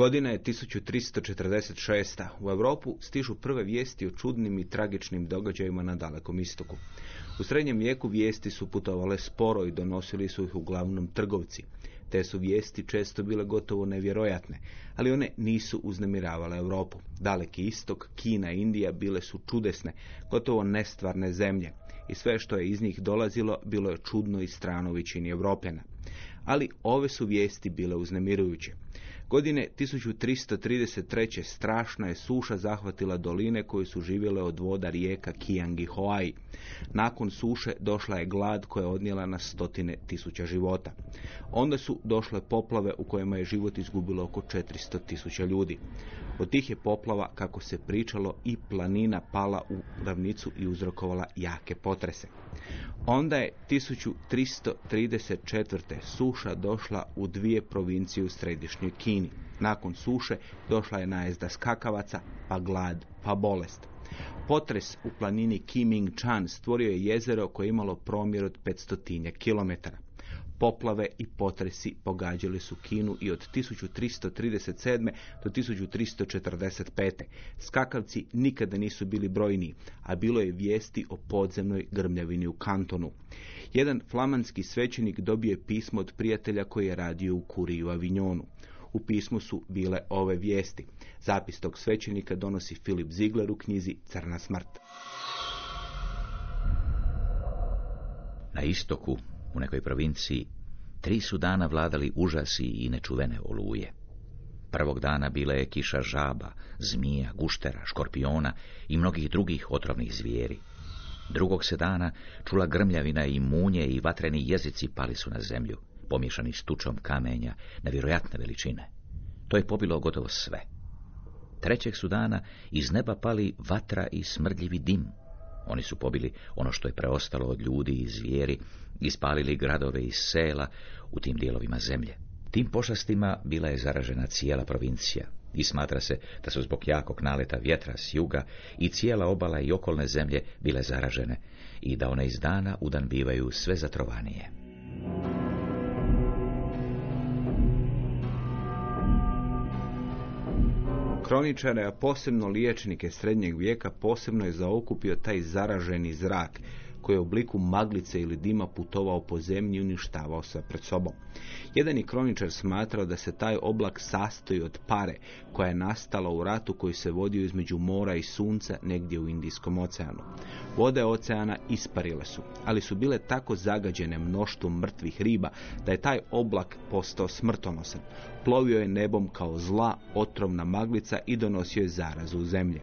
Godina je 1346. U Europu stižu prve vijesti o čudnim i tragičnim događajima na dalekom istoku. U srednjem vijeku vijesti su putovale sporo i donosili su ih uglavnom trgovci. Te su vijesti često bile gotovo nevjerojatne, ali one nisu uznemiravale Europu. Daleki istok, Kina i Indija bile su čudesne, gotovo nestvarne zemlje. I sve što je iz njih dolazilo bilo je čudno i strano većini Europljana. Ali ove su vijesti bile uznemirujuće. Godine 1333. strašna je suša zahvatila doline koje su živjele od voda rijeka Kiang i Hoai. Nakon suše došla je glad koja je odnijela na stotine tisuća života. Onda su došle poplave u kojima je život izgubilo oko 400 tisuća ljudi. Od tih je poplava, kako se pričalo, i planina pala u ravnicu i uzrokovala jake potrese. Onda je 1334. suša došla u dvije provincije u središnjoj Kini. Nakon suše došla je najezda skakavaca, pa glad, pa bolest. Potres u planini Kiming Chan stvorio je jezero koje je imalo promjer od 500 km. Poplave i potresi pogađali su Kinu i od 1337. do 1345. Skakavci nikada nisu bili brojniji, a bilo je vijesti o podzemnoj grmljavini u kantonu. Jedan flamanski svećenik dobio je pismo od prijatelja koji je radio u kuriju u Avignonu. U pismu su bile ove vijesti. Zapis tog svećenika donosi Filip Ziegler u knjizi Crna smrt. Na istoku, u nekoj provinciji, tri su dana vladali užasi i nečuvene oluje. Prvog dana bila je kiša žaba, zmija, guštera, škorpiona i mnogih drugih otrovnih zvijeri. Drugog se dana čula grmljavina i munje i vatreni jezici pali su na zemlju, pomješani s tučom kamenja na vjerojatne veličine. To je pobilo gotovo sve. Trećeg su dana iz neba pali vatra i smrdljivi dim. Oni su pobili ono što je preostalo od ljudi i zvijeri, ispalili gradove i sela u tim dijelovima zemlje. Tim pošastima bila je zaražena cijela provincija i smatra se da su zbog jakog naleta vjetra s juga i cijela obala i okolne zemlje bile zaražene i da one iz dana u dan bivaju sve zatrovanije. Kroničare, a posebno liječnike srednjeg vijeka, posebno je zaokupio taj zaraženi zrak, koji je u obliku maglice ili dima putovao po zemlji i uništavao se pred sobom. Jedan je kroničar smatrao da se taj oblak sastoji od pare koja je nastala u ratu koji se vodio između mora i sunca negdje u Indijskom oceanu. Vode oceana isparile su, ali su bile tako zagađene mnoštvom mrtvih riba da je taj oblak postao smrtonosan. Plovio je nebom kao zla, otrovna maglica i donosio je zarazu u zemlje.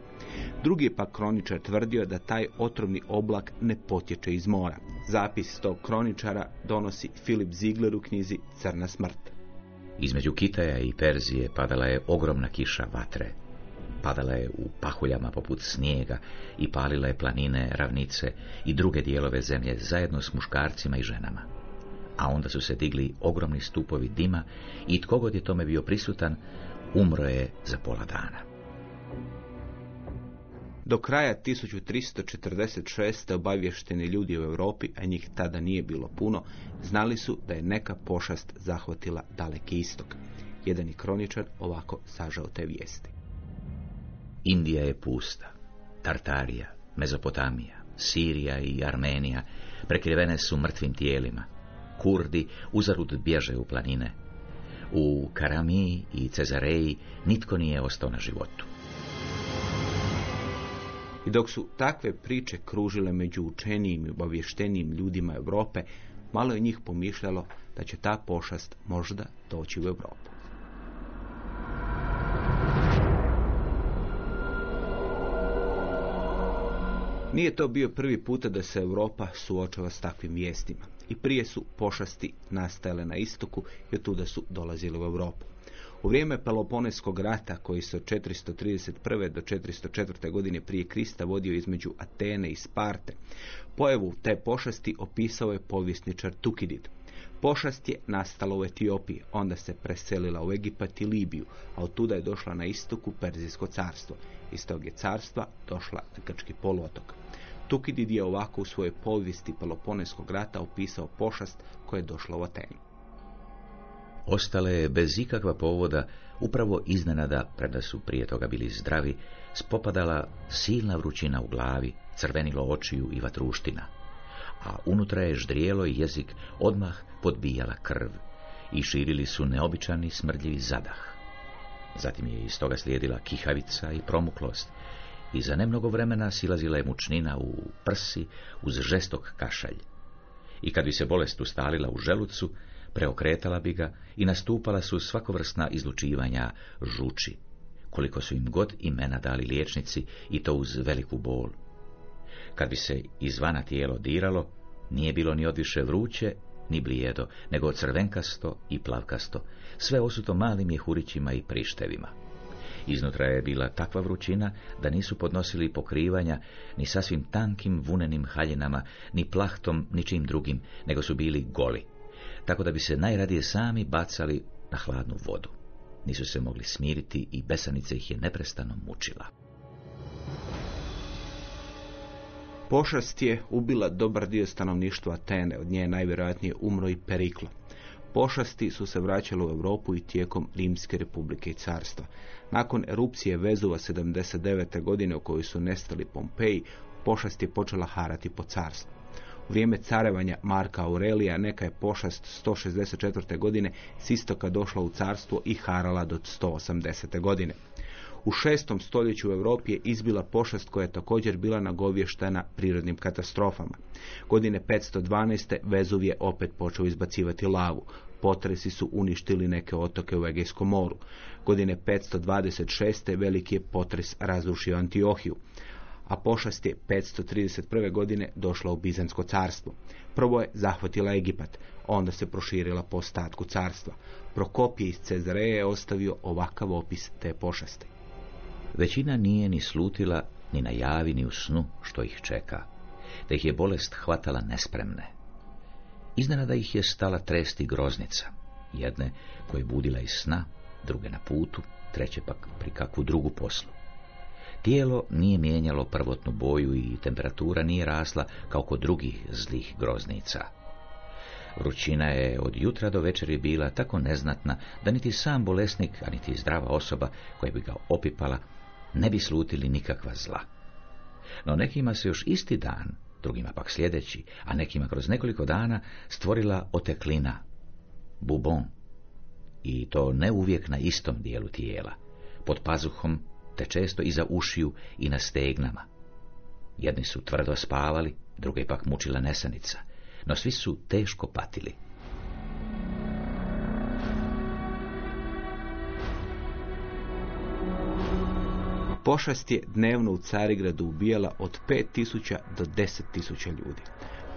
Drugi je pak kroničar tvrdio da taj otrovni oblak ne potječe iz mora. Zapis tog kroničara donosi Filip Ziegler u knjizi Crna smrt. Između Kitaja i Perzije padala je ogromna kiša vatre. Padala je u pahuljama poput snijega i palila je planine, ravnice i druge dijelove zemlje zajedno s muškarcima i ženama. A onda su se digli ogromni stupovi dima i tko god je tome bio prisutan, umro je za pola dana. Do kraja 1346. obavješteni ljudi u Europi, a njih tada nije bilo puno, znali su da je neka pošast zahvatila daleki istok. Jedan je kroničar ovako sažao te vijesti. Indija je pusta, Tartarija, Mezopotamija, Sirija i Armenija prekrivene su mrtvim tijelima. Kurdi uzarud bježe u planine. U Karamiji i Cezareji nitko nije ostao na životu. I dok su takve priče kružile među učenijim i obavještenijim ljudima Europe, malo je njih pomišljalo da će ta pošast možda doći u Europu. Nije to bio prvi puta da se Europa suočava s takvim vijestima. I prije su pošasti nastajale na istoku i od tuda su dolazile u Europu. U vrijeme Peloponeskog rata, koji se od 431. do 404. godine prije Krista vodio između Atene i Sparte, pojavu te pošasti opisao je povjesničar Tukidid. Pošast je nastala u Etiopiji, onda se preselila u Egipat i Libiju, a od tuda je došla na istoku Perzijsko carstvo. Iz tog je carstva došla na Grčki poluotok. Tukidid je ovako u svojoj povijesti Peloponeskog rata opisao pošast koja je došla u Atenu. Ostale je bez ikakva povoda, upravo iznenada, preda su prije toga bili zdravi, spopadala silna vrućina u glavi, crvenilo očiju i vatruština, a unutra je ždrijelo i jezik odmah podbijala krv i širili su neobičani smrdljivi zadah. Zatim je iz toga slijedila kihavica i promuklost, i za nemnogo vremena silazila je mučnina u prsi uz žestok kašalj. I kad bi se bolest ustalila u želucu, preokretala bi ga i nastupala su svakovrsna izlučivanja žuči, koliko su im god imena dali liječnici i to uz veliku bol. Kad bi se izvana tijelo diralo, nije bilo ni odviše vruće, ni blijedo, nego crvenkasto i plavkasto, sve osuto malim jehurićima i prištevima. Iznutra je bila takva vrućina da nisu podnosili pokrivanja ni sasvim tankim vunenim haljinama, ni plahtom, ni čim drugim, nego su bili goli, tako da bi se najradije sami bacali na hladnu vodu. Nisu se mogli smiriti i besanica ih je neprestano mučila. Pošast je ubila dobar dio stanovništva Atene, od nje je najvjerojatnije umro i Periklo. Pošasti su se vraćale u Europu i tijekom Rimske republike i carstva. Nakon erupcije Vezuva 79. godine u kojoj su nestali Pompeji, pošast je počela harati po carstvu. Vrijeme carevanja Marka Aurelija neka je pošast 164. godine s istoka došla u carstvo i harala do 180. godine. U šestom stoljeću u Europi je izbila pošast koja je također bila nagovještena prirodnim katastrofama. Godine 512. Vezuv je opet počeo izbacivati lavu. Potresi su uništili neke otoke u Egejskom moru. Godine 526. veliki je potres razrušio Antiohiju a pošast je 531. godine došla u Bizansko carstvo. Prvo je zahvatila Egipat, onda se proširila po ostatku carstva. Prokopije iz Cezareje je ostavio ovakav opis te pošasti. Većina nije ni slutila, ni na javi, ni u snu što ih čeka, da ih je bolest hvatala nespremne. Iznenada ih je stala tresti groznica, jedne koje budila iz sna, druge na putu, treće pak pri kakvu drugu poslu. Tijelo nije mijenjalo prvotnu boju i temperatura nije rasla kao kod drugih zlih groznica. Vrućina je od jutra do večeri bila tako neznatna da niti sam bolesnik, a niti zdrava osoba koja bi ga opipala, ne bi slutili nikakva zla. No nekima se još isti dan, drugima pak sljedeći, a nekima kroz nekoliko dana stvorila oteklina, bubon, i to ne uvijek na istom dijelu tijela, pod pazuhom, te često iza ušiju i na stegnama. Jedni su tvrdo spavali, druge pak mučila nesanica, no svi su teško patili. Pošast je dnevno u Carigradu ubijala od 5000 do 10.000 ljudi.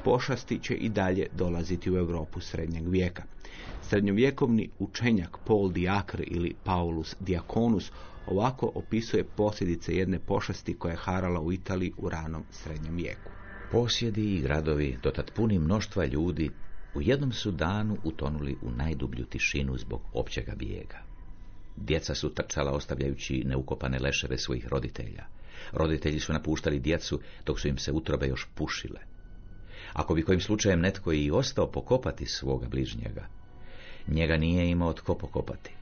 Pošasti će i dalje dolaziti u Europu srednjeg vijeka. Srednjovjekovni učenjak Paul Diacre ili Paulus Diaconus ovako opisuje posljedice jedne pošasti koja je harala u Italiji u ranom srednjem vijeku. Posjedi i gradovi, dotad puni mnoštva ljudi, u jednom su danu utonuli u najdublju tišinu zbog općega bijega. Djeca su trčala ostavljajući neukopane leševe svojih roditelja. Roditelji su napuštali djecu dok su im se utrobe još pušile. Ako bi kojim slučajem netko i ostao pokopati svoga bližnjega, njega nije imao tko pokopati.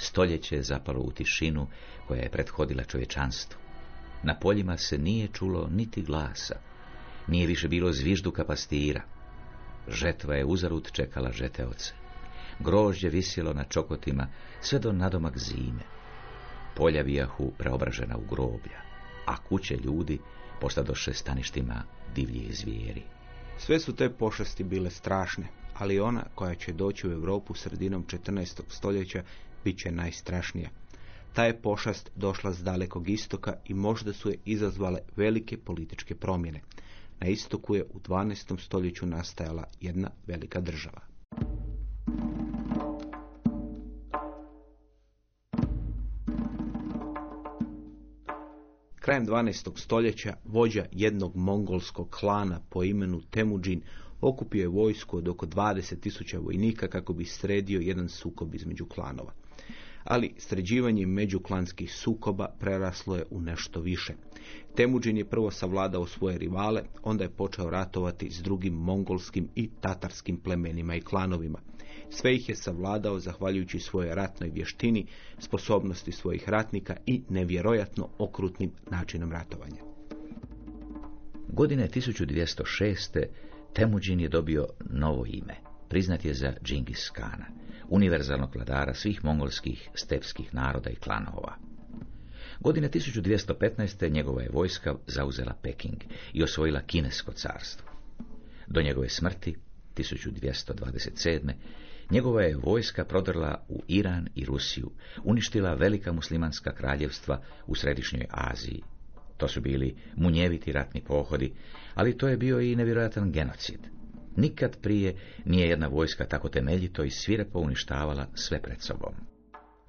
Stoljeće je zapalo u tišinu koja je prethodila čovječanstvu. Na poljima se nije čulo niti glasa. Nije više bilo zvižduka pastira. Žetva je uzarut čekala žeteoce. Grožđe visjelo na čokotima sve do nadomak zime. Polja vijahu preobražena u groblja, a kuće ljudi postadoše staništima divljih zvijeri. Sve su te pošasti bile strašne, ali ona koja će doći u Europu sredinom 14. stoljeća bit će najstrašnija. Ta je pošast došla s dalekog istoka i možda su je izazvale velike političke promjene. Na istoku je u 12. stoljeću nastajala jedna velika država. Krajem 12. stoljeća vođa jednog mongolskog klana po imenu Temujin okupio je vojsku od oko 20.000 vojnika kako bi sredio jedan sukob između klanova. Ali sređivanje međuklanskih sukoba preraslo je u nešto više. Temujin je prvo savladao svoje rivale, onda je počeo ratovati s drugim mongolskim i tatarskim plemenima i klanovima. Sve ih je savladao zahvaljujući svojoj ratnoj vještini, sposobnosti svojih ratnika i nevjerojatno okrutnim načinom ratovanja. Godine 1206. Temujin je dobio novo ime. Priznat je za Džingis Kana, univerzalnog vladara svih mongolskih stepskih naroda i klanova. Godine 1215. njegova je vojska zauzela Peking i osvojila Kinesko carstvo. Do njegove smrti, 1227. Njegova je vojska prodrla u Iran i Rusiju, uništila velika muslimanska kraljevstva u Središnjoj Aziji. To su bili munjeviti ratni pohodi, ali to je bio i nevjerojatan genocid. Nikad prije nije jedna vojska tako temeljito i svirepo uništavala sve pred sobom.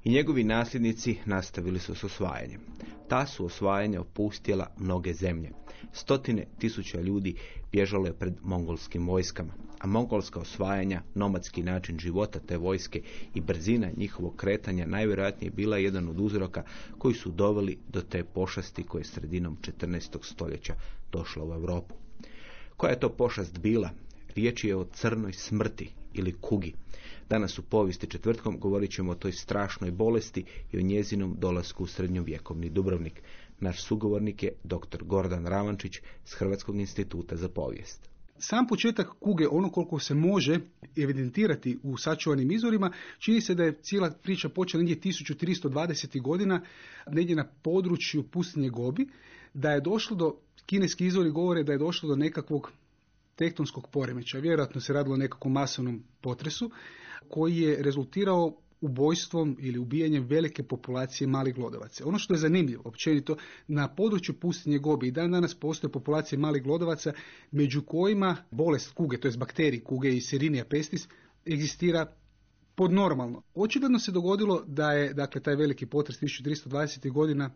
I njegovi nasljednici nastavili su s osvajanjem. Ta su osvajanja opustjela mnoge zemlje. Stotine tisuća ljudi bježalo je pred mongolskim vojskama, a mongolska osvajanja, nomadski način života te vojske i brzina njihovog kretanja najvjerojatnije bila jedan od uzroka koji su doveli do te pošasti koje je sredinom 14. stoljeća došla u Europu. Koja je to pošast bila? Riječ je o crnoj smrti ili kugi. Danas u povijesti četvrtkom govorit ćemo o toj strašnoj bolesti i o njezinom dolasku u srednjovjekovni Dubrovnik. Naš sugovornik je dr. Gordan Ravančić s Hrvatskog instituta za povijest. Sam početak kuge, ono koliko se može evidentirati u sačuvanim izvorima, čini se da je cijela priča počela negdje 1320. godina, negdje na području pustinje Gobi, da je došlo do, kineski izvori govore da je došlo do nekakvog tektonskog poremećaja. Vjerojatno se radilo o nekakvom masovnom potresu koji je rezultirao ubojstvom ili ubijanjem velike populacije malih glodovaca. Ono što je zanimljivo, općenito, na području pustinje Gobi i dan danas postoje populacije malih glodovaca među kojima bolest kuge, to je bakterij kuge i Serinija pestis, egzistira podnormalno. Očigledno se dogodilo da je dakle, taj veliki potres 1320. godina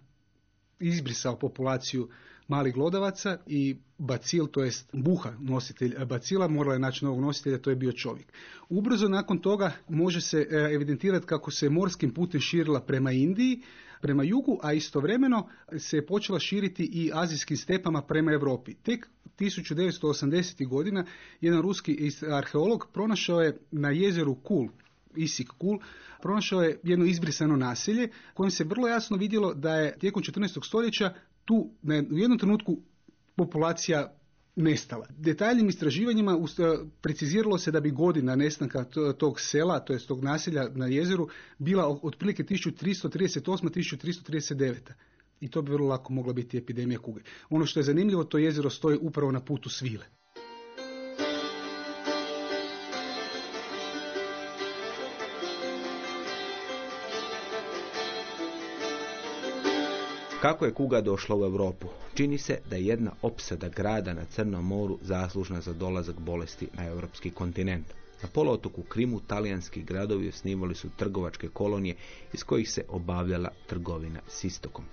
izbrisao populaciju malih glodavaca i bacil, to jest buha, nositelj bacila, morala je naći novog nositelja, to je bio čovjek. Ubrzo nakon toga može se e, evidentirati kako se morskim putem širila prema Indiji, prema jugu, a istovremeno se je počela širiti i azijskim stepama prema Europi. Tek 1980. godina jedan ruski arheolog pronašao je na jezeru Kul, Isik Kul, pronašao je jedno izbrisano naselje kojim se vrlo jasno vidjelo da je tijekom 14. stoljeća tu u jednom trenutku populacija nestala. Detaljnim istraživanjima preciziralo se da bi godina nestanka tog sela, to tog naselja na jezeru, bila otprilike 1338-1339. I to bi vrlo lako mogla biti epidemija kuge. Ono što je zanimljivo, to jezero stoji upravo na putu svile. Kako je kuga došla u Europu? Čini se da je jedna opsada grada na Crnom moru zaslužna za dolazak bolesti na europski kontinent. Na poluotoku Krimu talijanski gradovi osnivali su trgovačke kolonije iz kojih se obavljala trgovina s istokom.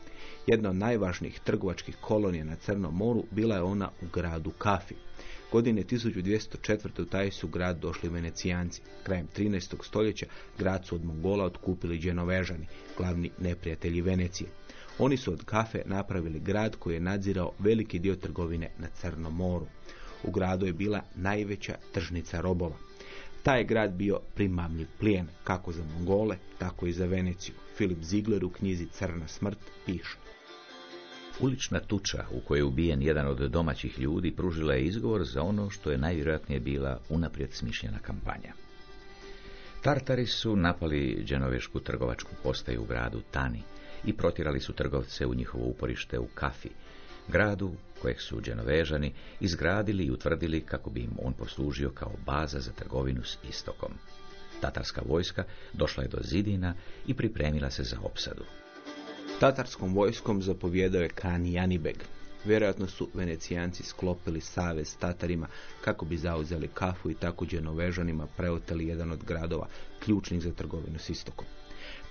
Jedna od najvažnijih trgovačkih kolonija na Crnom moru bila je ona u gradu Kafi. Godine 1204. u taj su grad došli venecijanci. Krajem 13. stoljeća grad su od Mongola otkupili dženovežani, glavni neprijatelji Venecije. Oni su od kafe napravili grad koji je nadzirao veliki dio trgovine na Crnom moru. U gradu je bila najveća tržnica robova. Taj je grad bio primamljiv plijen, kako za Mongole, tako i za Veneciju. Filip Ziegler u knjizi Crna smrt piše. Ulična tuča u kojoj je ubijen jedan od domaćih ljudi pružila je izgovor za ono što je najvjerojatnije bila unaprijed smišljena kampanja. Tartari su napali dženovešku trgovačku postaju u gradu Tani i protirali su trgovce u njihovo uporište u Kafi, gradu kojeg su dženovežani izgradili i utvrdili kako bi im on poslužio kao baza za trgovinu s istokom. Tatarska vojska došla je do zidina i pripremila se za opsadu. Tatarskom vojskom zapovjedao je Kan Janibeg. Vjerojatno su venecijanci sklopili savez s Tatarima kako bi zauzeli kafu i tako dženovežanima preoteli jedan od gradova ključnih za trgovinu s istokom.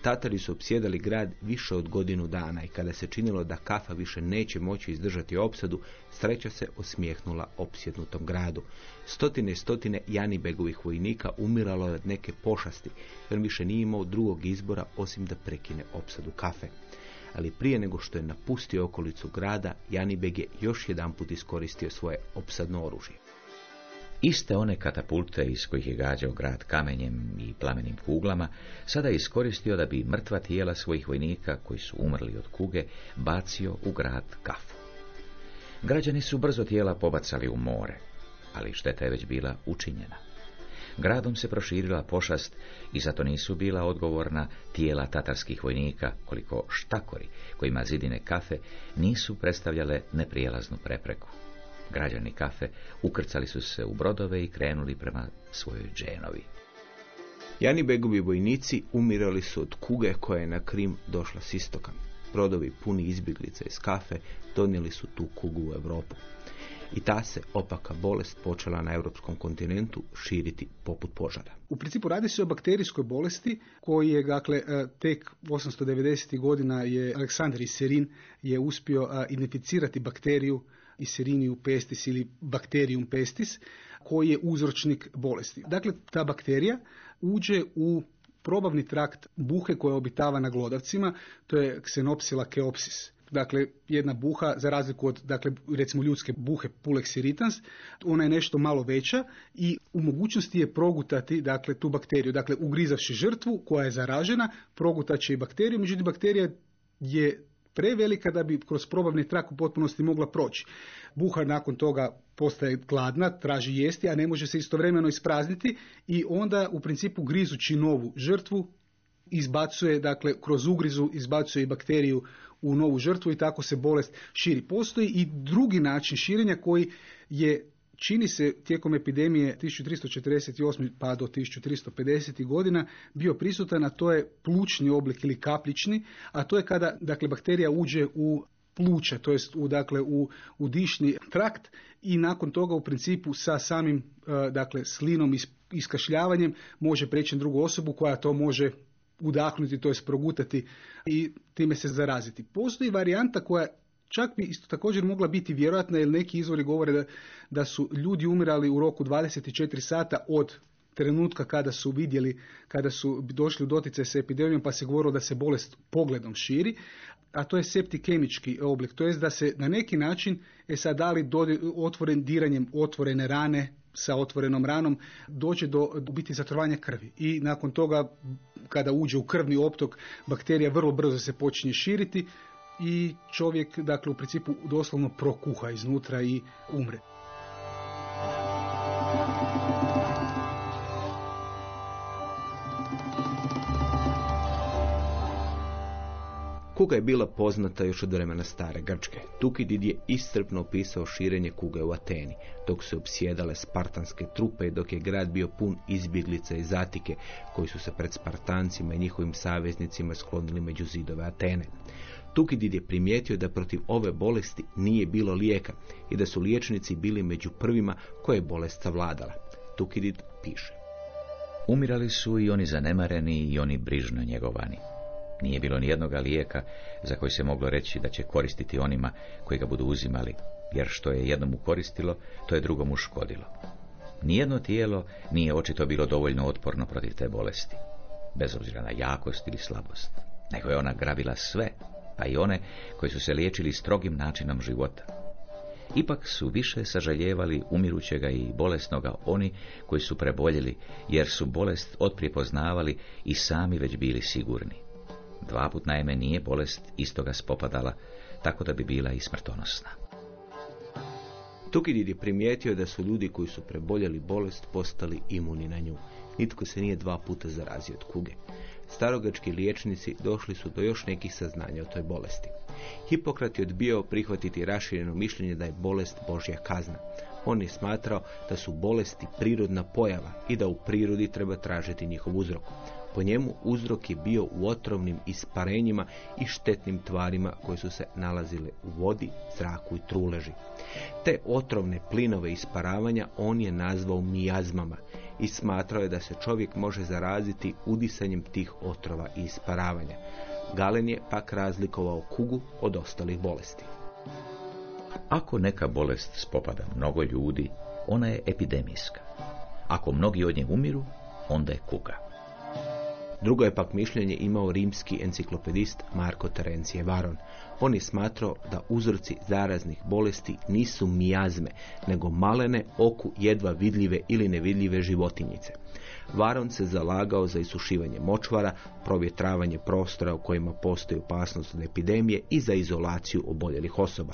Tatari su opsjedali grad više od godinu dana i kada se činilo da kafa više neće moći izdržati opsadu, sreća se osmijehnula opsjednutom gradu. Stotine i stotine Janibegovih vojnika umiralo je od neke pošasti, jer više nije imao drugog izbora osim da prekine opsadu kafe. Ali prije nego što je napustio okolicu grada, Janibeg je još jedanput iskoristio svoje opsadno oružje. Iste one katapulte iz kojih je gađao grad kamenjem i plamenim kuglama, sada je iskoristio da bi mrtva tijela svojih vojnika, koji su umrli od kuge, bacio u grad Kafu. Građani su brzo tijela pobacali u more, ali šteta je već bila učinjena. Gradom se proširila pošast i zato nisu bila odgovorna tijela tatarskih vojnika, koliko štakori, kojima zidine kafe nisu predstavljale neprijelaznu prepreku. Građani kafe ukrcali su se u brodove i krenuli prema svojoj dženovi. Jani Begovi vojnici umirali su od kuge koja je na Krim došla s istoka. Brodovi puni izbjeglica iz kafe donijeli su tu kugu u Europu. I ta se opaka bolest počela na europskom kontinentu širiti poput požara. U principu radi se o bakterijskoj bolesti koji je dakle e, tek 890. godina je Aleksandar Serin je uspio e, identificirati bakteriju Iseriniju pestis ili bakterijum pestis koji je uzročnik bolesti. Dakle, ta bakterija uđe u probavni trakt buhe koja obitava na glodavcima, to je Xenopsila keopsis. Dakle, jedna buha, za razliku od, dakle, recimo ljudske buhe Pulex irritans, ona je nešto malo veća i u mogućnosti je progutati, dakle, tu bakteriju. Dakle, ugrizavši žrtvu koja je zaražena, progutat će i bakteriju, međutim, bakterija je prevelika da bi kroz probavni trak u potpunosti mogla proći. Buha nakon toga postaje gladna, traži jesti, a ne može se istovremeno isprazniti i onda u principu grizući novu žrtvu izbacuje, dakle kroz ugrizu izbacuje i bakteriju u novu žrtvu i tako se bolest širi. Postoji i drugi način širenja koji je čini se tijekom epidemije 1348. pa do 1350. godina bio prisutan, a to je plućni oblik ili kaplični, a to je kada dakle, bakterija uđe u pluća, to jest u, dakle, u, u dišni trakt i nakon toga u principu sa samim e, dakle, slinom i iskašljavanjem može preći drugu osobu koja to može udahnuti, to jest progutati i time se zaraziti. Postoji varijanta koja čak bi isto također mogla biti vjerojatna jer neki izvori govore da, da su ljudi umirali u roku 24 sata od trenutka kada su vidjeli, kada su došli u doticaj sa epidemijom pa se govorilo da se bolest pogledom širi, a to je septikemički oblik, to jest da se na neki način je sad dali otvoren diranjem otvorene rane sa otvorenom ranom dođe do biti zatrovanja krvi. I nakon toga kada uđe u krvni optok bakterija vrlo brzo se počinje širiti i čovjek dakle u principu doslovno prokuha iznutra i umre. Kuga je bila poznata još od vremena stare Grčke. Tukidid je iscrpno opisao širenje kuge u Ateni, dok su obsjedale spartanske trupe i dok je grad bio pun izbjeglica i zatike, koji su se pred Spartancima i njihovim saveznicima sklonili među zidove Atene. Tukidid je primijetio da protiv ove bolesti nije bilo lijeka i da su liječnici bili među prvima koje je bolest savladala. Tukidid piše. Umirali su i oni zanemareni i oni brižno njegovani. Nije bilo ni jednoga lijeka za koji se moglo reći da će koristiti onima koji ga budu uzimali, jer što je jednom koristilo, to je drugom škodilo. Nijedno tijelo nije očito bilo dovoljno otporno protiv te bolesti, bez obzira na jakost ili slabost, nego je ona grabila sve, pa i one koji su se liječili strogim načinom života. Ipak su više sažaljevali umirućega i bolesnoga oni koji su preboljeli, jer su bolest otprije poznavali i sami već bili sigurni. Dva put naime nije bolest istoga spopadala, tako da bi bila i smrtonosna. Tukidid je primijetio da su ljudi koji su preboljeli bolest postali imuni na nju. Nitko se nije dva puta zarazio od kuge. Starogački liječnici došli su do još nekih saznanja o toj bolesti. Hipokrat je odbio prihvatiti rašireno mišljenje da je bolest Božja kazna. On je smatrao da su bolesti prirodna pojava i da u prirodi treba tražiti njihov uzrok. Po njemu uzrok je bio u otrovnim isparenjima i štetnim tvarima koje su se nalazile u vodi, zraku i truleži. Te otrovne plinove isparavanja on je nazvao mijazmama i smatrao je da se čovjek može zaraziti udisanjem tih otrova i isparavanja. Galen je pak razlikovao kugu od ostalih bolesti. Ako neka bolest spopada mnogo ljudi, ona je epidemijska. Ako mnogi od nje umiru, onda je kuga. Drugo je pak mišljenje imao rimski enciklopedist Marko Terencije Varon. On je smatrao da uzroci zaraznih bolesti nisu mijazme, nego malene oku jedva vidljive ili nevidljive životinjice. Varon se zalagao za isušivanje močvara, provjetravanje prostora u kojima postoji opasnost od epidemije i za izolaciju oboljelih osoba.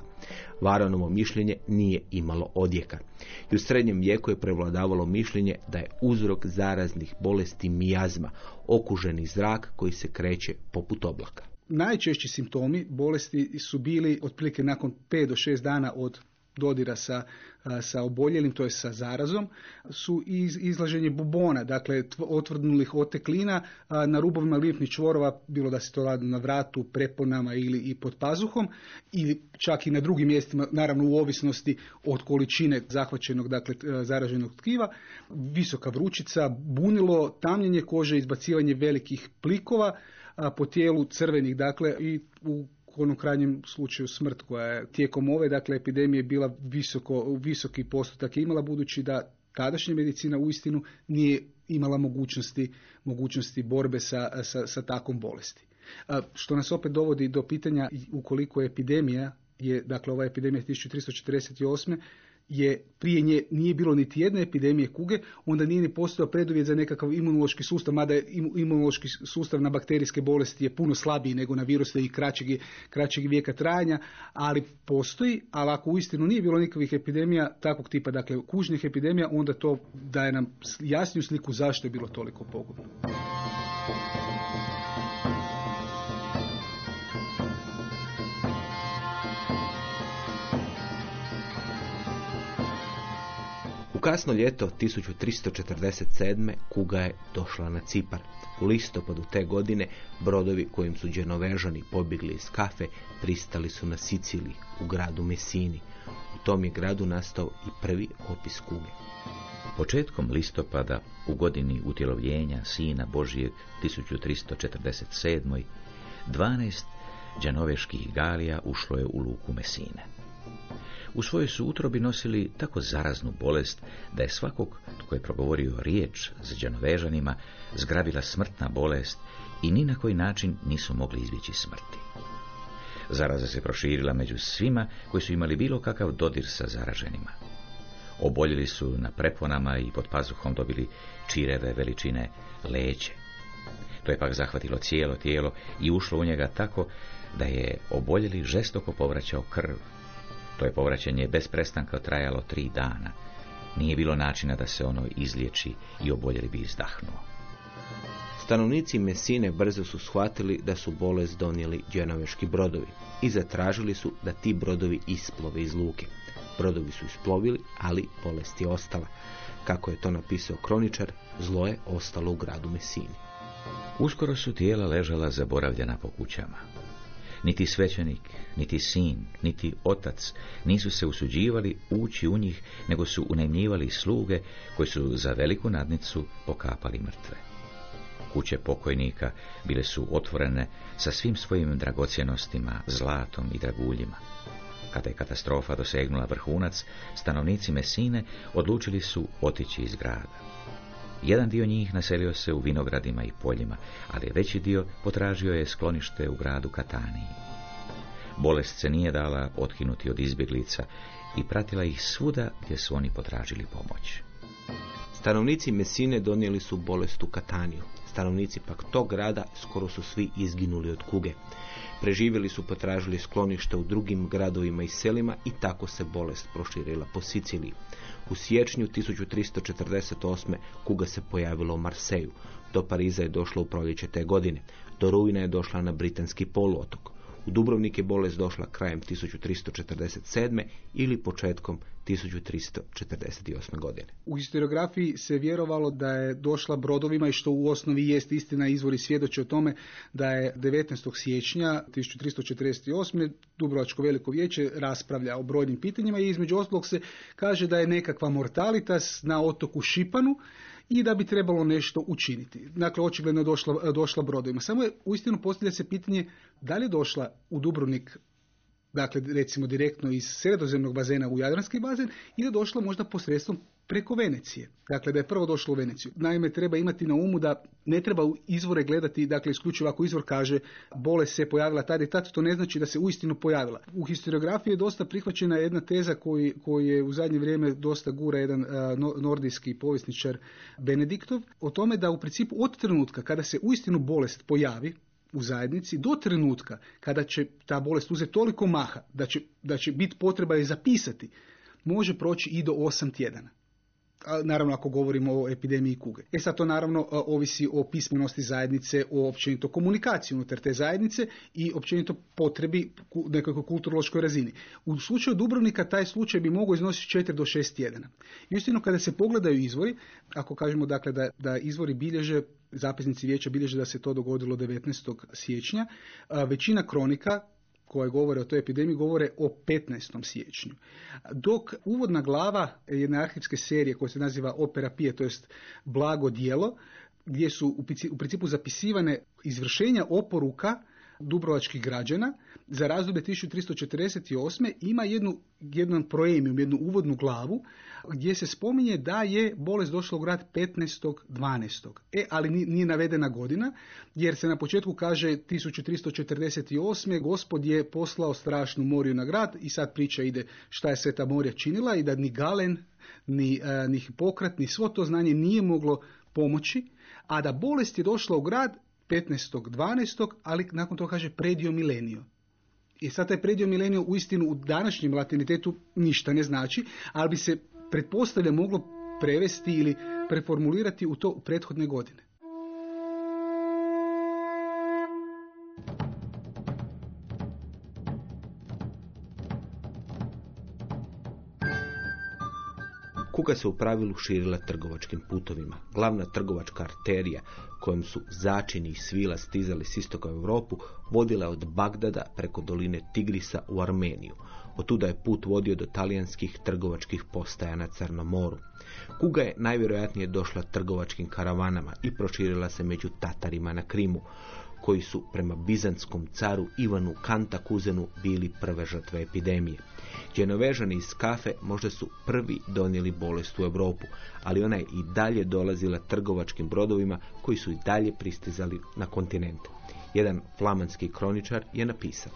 Varonovo mišljenje nije imalo odjeka. I u srednjem vijeku je prevladavalo mišljenje da je uzrok zaraznih bolesti mijazma, okuženi zrak koji se kreće poput oblaka. Najčešći simptomi bolesti su bili otprilike nakon 5 do 6 dana od dodira sa, sa oboljelim, to je sa zarazom, su iz, izlaženje bubona, dakle otvrdnulih oteklina na rubovima limfnih čvorova, bilo da se to radi na vratu, preponama ili i pod pazuhom, ili čak i na drugim mjestima, naravno u ovisnosti od količine zahvaćenog, dakle zaraženog tkiva, visoka vrućica, bunilo, tamljenje kože, izbacivanje velikih plikova, po tijelu crvenih, dakle i u onom krajnjem slučaju smrt koja je tijekom ove dakle epidemije bila visoko, visoki postotak je imala budući da tadašnja medicina uistinu nije imala mogućnosti, mogućnosti borbe sa, sa, sa takvom bolesti. Što nas opet dovodi do pitanja ukoliko je epidemija, je, dakle ova epidemija 1348 je prije nje nije bilo niti jedne epidemije kuge, onda nije ni postojao preduvjet za nekakav imunološki sustav, mada je imunološki sustav na bakterijske bolesti je puno slabiji nego na viruse i kraćeg, kraćeg vijeka trajanja, ali postoji, ali ako uistinu nije bilo nikakvih epidemija takvog tipa, dakle kužnih epidemija, onda to daje nam jasniju sliku zašto je bilo toliko pogubno. Kasno ljeto 1347. kuga je došla na Cipar. U listopadu te godine brodovi kojim su dženovežani pobjegli iz kafe pristali su na Siciliji, u gradu Mesini. U tom je gradu nastao i prvi opis kuge. Početkom listopada, u godini utjelovljenja Sina Božijeg 1347. 12 džanoveških galija ušlo je u luku Mesine. U svojoj su utrobi nosili tako zaraznu bolest da je svakog tko je progovorio riječ s džanovežanima zgrabila smrtna bolest i ni na koji način nisu mogli izbjeći smrti. Zaraza se proširila među svima koji su imali bilo kakav dodir sa zaraženima. Oboljeli su na preponama i pod pazuhom dobili čireve veličine leće. To je pak zahvatilo cijelo tijelo i ušlo u njega tako da je oboljeli žestoko povraćao krv, to je povraćanje bez prestanka trajalo tri dana. Nije bilo načina da se ono izliječi i oboljeli bi izdahnuo. Stanovnici Mesine brzo su shvatili da su bolest donijeli dženoveški brodovi i zatražili su da ti brodovi isplove iz luke. Brodovi su isplovili, ali bolest je ostala. Kako je to napisao kroničar, zlo je ostalo u gradu Mesini. Uskoro su tijela ležala zaboravljena po kućama. Niti svećenik, niti sin, niti otac nisu se usuđivali ući u njih, nego su unajmljivali sluge koji su za veliku nadnicu pokapali mrtve. Kuće pokojnika bile su otvorene sa svim svojim dragocjenostima, zlatom i draguljima. Kada je katastrofa dosegnula vrhunac, stanovnici Mesine odlučili su otići iz grada. Jedan dio njih naselio se u vinogradima i poljima, ali veći dio potražio je sklonište u gradu Kataniji. Bolest se nije dala otkinuti od izbjeglica i pratila ih svuda gdje su oni potražili pomoć. Stanovnici Mesine donijeli su bolest u Kataniju. Stanovnici pak tog grada skoro su svi izginuli od kuge. Preživjeli su potražili sklonište u drugim gradovima i selima i tako se bolest proširila po Siciliji. U siječnju 1348. kuga se pojavila u Marseju. Do Pariza je došla u proljeće te godine. Do Rujna je došla na britanski poluotok. U Dubrovnik je bolest došla krajem 1347. ili početkom 1348. godine. U historiografiji se vjerovalo da je došla brodovima i što u osnovi jest istina, izvori svjedoče o tome da je 19. siječnja 1348. Dubrovačko veliko vijeće raspravlja o brojnim pitanjima i između ostalog se kaže da je nekakva mortalitas na otoku Šipanu i da bi trebalo nešto učiniti. Dakle, očigledno je došla, došla brodovima. Samo je uistinu postavlja se pitanje da li je došla u Dubrovnik dakle recimo direktno iz sredozemnog bazena u Jadranski bazen ili je došla možda posredstvom preko Venecije. Dakle, da je prvo došlo u Veneciju. Naime, treba imati na umu da ne treba izvore gledati, dakle, isključivo ako izvor kaže bolest se pojavila tad i tad, to ne znači da se uistinu pojavila. U historiografiji je dosta prihvaćena jedna teza koji, koji je u zadnje vrijeme dosta gura jedan nordijski povjesničar Benediktov, o tome da u principu od trenutka kada se uistinu bolest pojavi, u zajednici do trenutka kada će ta bolest uzeti toliko maha da će, da će biti potreba je zapisati, može proći i do osam tjedana naravno ako govorimo o epidemiji kuge. E sad to naravno ovisi o pismenosti zajednice, o općenito komunikaciji unutar te zajednice i općenito potrebi nekakvoj kulturološkoj razini. U slučaju Dubrovnika taj slučaj bi mogao iznositi 4 do 6 tjedana. I uistinu kada se pogledaju izvori, ako kažemo dakle da, da izvori bilježe zapisnici vijeća bilježe da se to dogodilo 19. siječnja. Većina kronika koje govore o toj epidemiji govore o 15. siječnju. Dok uvodna glava jedne arhivske serije koja se naziva Opera Pije, to jest Blago dijelo, gdje su u principu zapisivane izvršenja oporuka dubrovačkih građana za razdoblje 1348. ima jednu, jedan proemijum, jednu uvodnu glavu gdje se spominje da je bolest došla u grad 15.12. E, ali nije navedena godina, jer se na početku kaže 1348. gospod je poslao strašnu moriju na grad i sad priča ide šta je Sveta morja činila i da ni Galen, ni, uh, ni Hipokrat, ni svo to znanje nije moglo pomoći, a da bolest je došla u grad 15.12. ali nakon toga kaže predio milenio. I sad taj predio milenio u istinu u današnjem latinitetu ništa ne znači, ali bi se pretpostavlja moglo prevesti ili preformulirati u to prethodne godine. Kuga se u pravilu širila trgovačkim putovima. Glavna trgovačka arterija kojom su začini i svila stizali s istoka Europu vodila od Bagdada preko doline Tigrisa u Armeniju. Otuda je put vodio do talijanskih trgovačkih postaja na Crnom moru. Kuga je najvjerojatnije došla trgovačkim karavanama i proširila se među Tatarima na Krimu, koji su prema bizantskom caru Ivanu Kantakuzenu bili prve žrtve epidemije. Dženovežani iz kafe možda su prvi donijeli bolest u Europu, ali ona je i dalje dolazila trgovačkim brodovima koji su i dalje pristizali na kontinent. Jedan flamanski kroničar je napisao.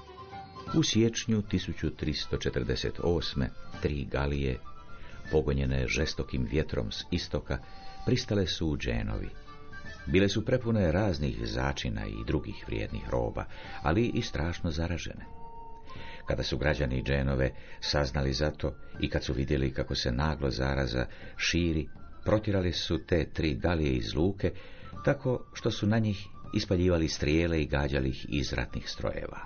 U siječnju 1348. tri galije, pogonjene žestokim vjetrom s istoka, pristale su u Dženovi. Bile su prepune raznih začina i drugih vrijednih roba, ali i strašno zaražene. Kada su građani Dženove saznali za to i kad su vidjeli kako se naglo zaraza širi, protirali su te tri galije iz luke, tako što su na njih ispaljivali strijele i gađali ih iz ratnih strojeva.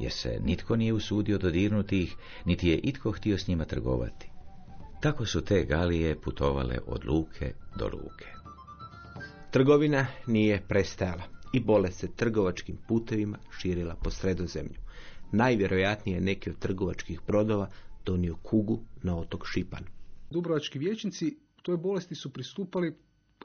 Jer se nitko nije usudio dodirnuti ih, niti je itko htio s njima trgovati. Tako su te galije putovale od luke do luke. Trgovina nije prestajala i bolest se trgovačkim putevima širila po sredozemlju. Najvjerojatnije neki od trgovačkih brodova donio kugu na otok Šipan. Dubrovački vijećnici toj bolesti su pristupali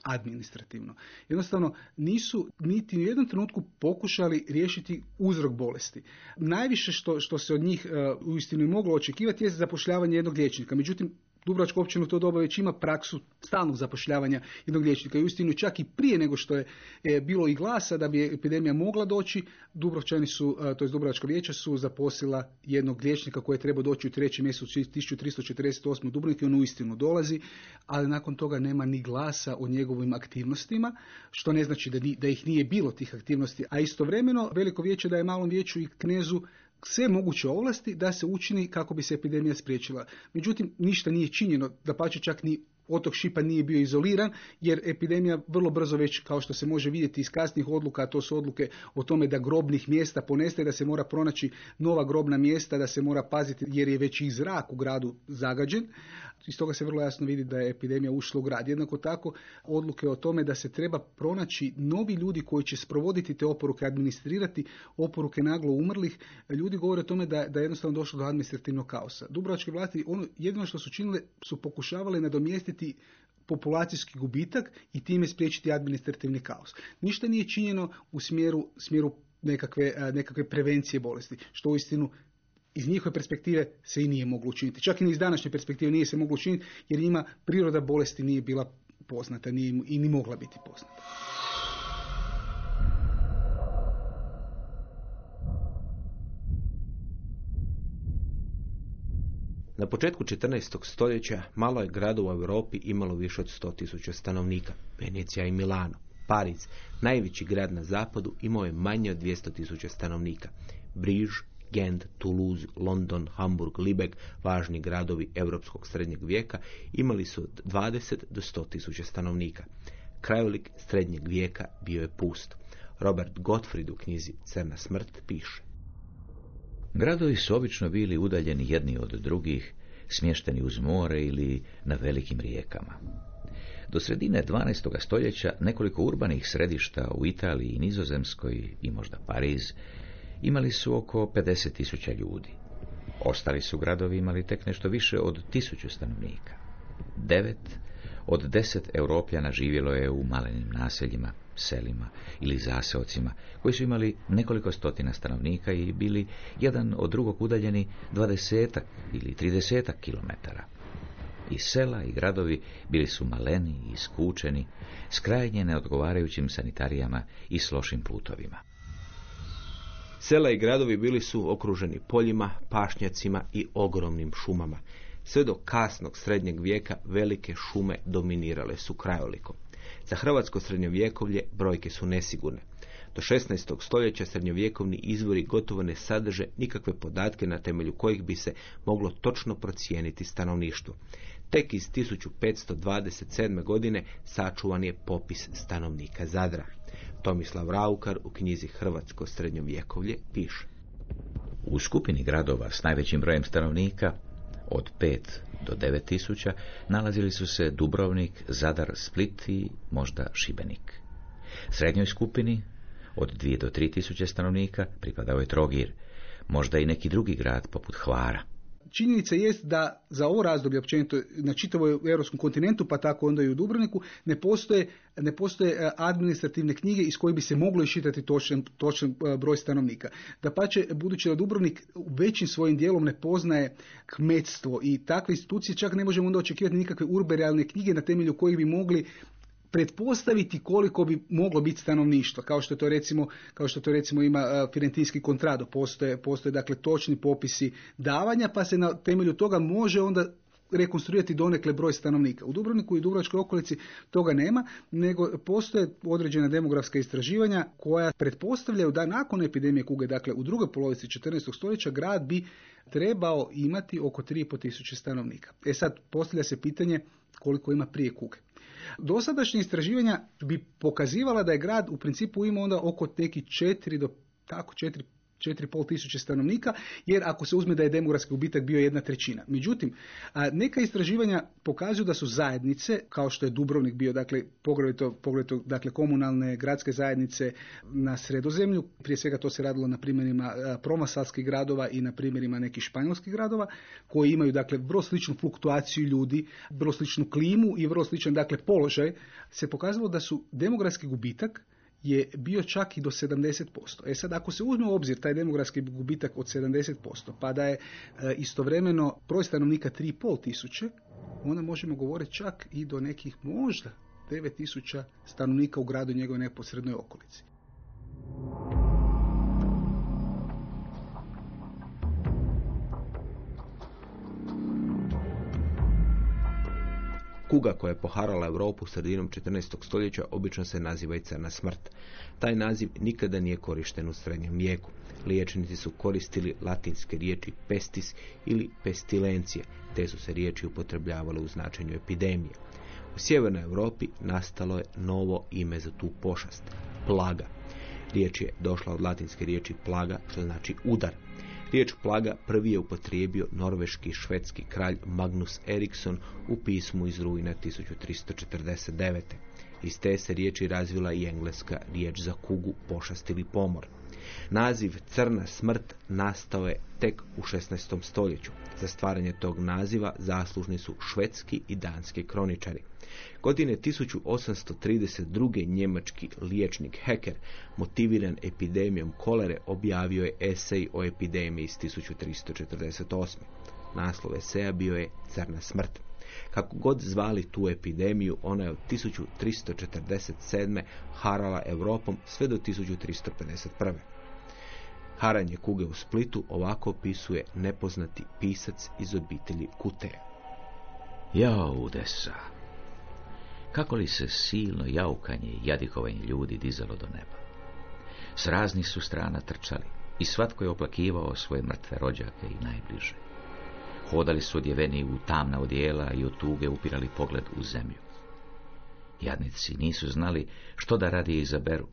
administrativno. Jednostavno nisu niti u jednom trenutku pokušali riješiti uzrok bolesti. Najviše što, što se od njih uh, uistinu moglo očekivati je zapošljavanje jednog liječnika. Međutim, Dubrovačka općina u to doba već ima praksu stalnog zapošljavanja jednog liječnika i uistinu čak i prije nego što je e, bilo i glasa da bi epidemija mogla doći, Dubrovčani su, e, to je Dubrovačka vijeća su zaposlila jednog liječnika koji je trebao doći u treći mjesec 1348. u Dubrovnik i on uistinu dolazi, ali nakon toga nema ni glasa o njegovim aktivnostima, što ne znači da, da ih nije bilo tih aktivnosti, a istovremeno veliko vijeće da je malom vijeću i knezu sve moguće ovlasti da se učini kako bi se epidemija spriječila. Međutim, ništa nije činjeno, da pače čak ni otok Šipa nije bio izoliran, jer epidemija vrlo brzo već, kao što se može vidjeti iz kasnih odluka, a to su odluke o tome da grobnih mjesta ponestaje, da se mora pronaći nova grobna mjesta, da se mora paziti jer je već i zrak u gradu zagađen. Iz toga se vrlo jasno vidi da je epidemija ušla u grad. Jednako tako odluke o tome da se treba pronaći novi ljudi koji će sprovoditi te oporuke, administrirati oporuke naglo umrlih. Ljudi govore o tome da, da je jednostavno došlo do administrativnog kaosa. Dubrovačke vlasti ono jedino što su činile su pokušavale nadomjestiti populacijski gubitak i time spriječiti administrativni kaos. Ništa nije činjeno u smjeru, smjeru nekakve, nekakve prevencije bolesti, što uistinu iz njihove perspektive se i nije moglo učiniti. Čak i iz današnje perspektive nije se moglo učiniti jer njima priroda bolesti nije bila poznata nije, i ni mogla biti poznata. Na početku 14. stoljeća malo je grada u Europi imalo više od 100.000 stanovnika. Venecija i Milano. Pariz, najveći grad na zapadu, imao je manje od 200.000 stanovnika. Briž, Gent, Toulouse, London, Hamburg, Libek, važni gradovi europskog srednjeg vijeka, imali su od 20 do 100 tisuća stanovnika. Krajolik srednjeg vijeka bio je pust. Robert Gottfried u knjizi Crna smrt piše. Gradovi su obično bili udaljeni jedni od drugih, smješteni uz more ili na velikim rijekama. Do sredine 12. stoljeća nekoliko urbanih središta u Italiji i Nizozemskoj i možda Pariz imali su oko 50 tisuća ljudi. Ostali su gradovi imali tek nešto više od tisuću stanovnika. Devet od deset europljana živjelo je u malenim naseljima, selima ili zaseocima, koji su imali nekoliko stotina stanovnika i bili jedan od drugog udaljeni dvadesetak ili tridesetak kilometara. I sela i gradovi bili su maleni i skučeni, s krajnje neodgovarajućim sanitarijama i s lošim putovima. Sela i gradovi bili su okruženi poljima, pašnjacima i ogromnim šumama. Sve do kasnog srednjeg vijeka velike šume dominirale su krajolikom. Za hrvatsko srednjovjekovlje brojke su nesigurne. Do 16. stoljeća srednjovjekovni izvori gotovo ne sadrže nikakve podatke na temelju kojih bi se moglo točno procijeniti stanovništvo. Tek iz 1527. godine sačuvan je popis stanovnika Zadra. Tomislav Raukar u knjizi Hrvatsko srednjovjekovlje piše. U skupini gradova s najvećim brojem stanovnika, od 5 do 9 tisuća, nalazili su se Dubrovnik, Zadar, Split i možda Šibenik. Srednjoj skupini, od 2 do 3 tisuće stanovnika, pripadao je Trogir, možda i neki drugi grad poput Hvara činjenica jest da za ovo razdoblje općenito na čitavoj europskom kontinentu, pa tako onda i u Dubrovniku, ne postoje, ne postoje e, administrativne knjige iz kojih bi se moglo iščitati točan, točan e, broj stanovnika. Da pače, budući da Dubrovnik većim svojim dijelom ne poznaje kmetstvo i takve institucije, čak ne možemo onda očekivati nikakve urberealne knjige na temelju kojih bi mogli pretpostaviti koliko bi moglo biti stanovništva, kao što to recimo, kao što to recimo ima uh, Firentinski kontrado, postoje, postoje dakle točni popisi davanja, pa se na temelju toga može onda rekonstruirati donekle broj stanovnika. U Dubrovniku i Dubrovačkoj okolici toga nema, nego postoje određena demografska istraživanja koja pretpostavljaju da nakon epidemije kuge, dakle u drugoj polovici 14. stoljeća, grad bi trebao imati oko 3,5 tisuće stanovnika. E sad, postavlja se pitanje koliko ima prije kuge. Dosadašnje istraživanja bi pokazivala da je grad u principu imao onda oko neki četiri do tako četiri 4,5 tisuće stanovnika, jer ako se uzme da je demografski gubitak bio jedna trećina. Međutim, neka istraživanja pokazuju da su zajednice, kao što je Dubrovnik bio, dakle, pogledajte, pogledajte dakle, komunalne gradske zajednice na sredozemlju, prije svega to se radilo na primjerima promasalskih gradova i na primjerima nekih španjolskih gradova, koji imaju, dakle, vrlo sličnu fluktuaciju ljudi, vrlo sličnu klimu i vrlo sličan, dakle, položaj, se pokazalo da su demografski gubitak je bio čak i do 70%. E sad, ako se uzme u obzir taj demografski gubitak od 70%, pa da je e, istovremeno broj stanovnika 3,5 tisuće, onda možemo govoriti čak i do nekih možda 9 tisuća stanovnika u gradu i njegovoj neposrednoj okolici. Kuga koja je poharala Europu sredinom 14. stoljeća obično se naziva i crna smrt. Taj naziv nikada nije korišten u srednjem vijeku. Liječnici su koristili latinske riječi pestis ili pestilencija, te su se riječi upotrebljavale u značenju epidemije. U sjevernoj Europi nastalo je novo ime za tu pošast, plaga. Riječ je došla od latinske riječi plaga, što znači udar. Riječ plaga prvi je upotrijebio norveški švedski kralj Magnus Eriksson u pismu iz rujna 1349. Iz te se riječi razvila i engleska riječ za kugu, pošast ili pomor. Naziv crna smrt nastao je tek u 16. stoljeću. Za stvaranje tog naziva zaslužni su švedski i danski kroničari. Godine 1832. njemački liječnik Hecker, motiviran epidemijom kolere, objavio je esej o epidemiji iz 1348. Naslov eseja bio je Crna smrt. Kako god zvali tu epidemiju, ona je od 1347. harala Europom sve do 1351. Haranje kuge u Splitu ovako opisuje nepoznati pisac iz obitelji Kuteja. Jao, Udesa, kako li se silno jaukanje i ljudi dizalo do neba. S raznih su strana trčali i svatko je oplakivao svoje mrtve rođake i najbliže. Hodali su odjeveni u tamna odijela i od tuge upirali pogled u zemlju. Jadnici nisu znali što da radi izaberu,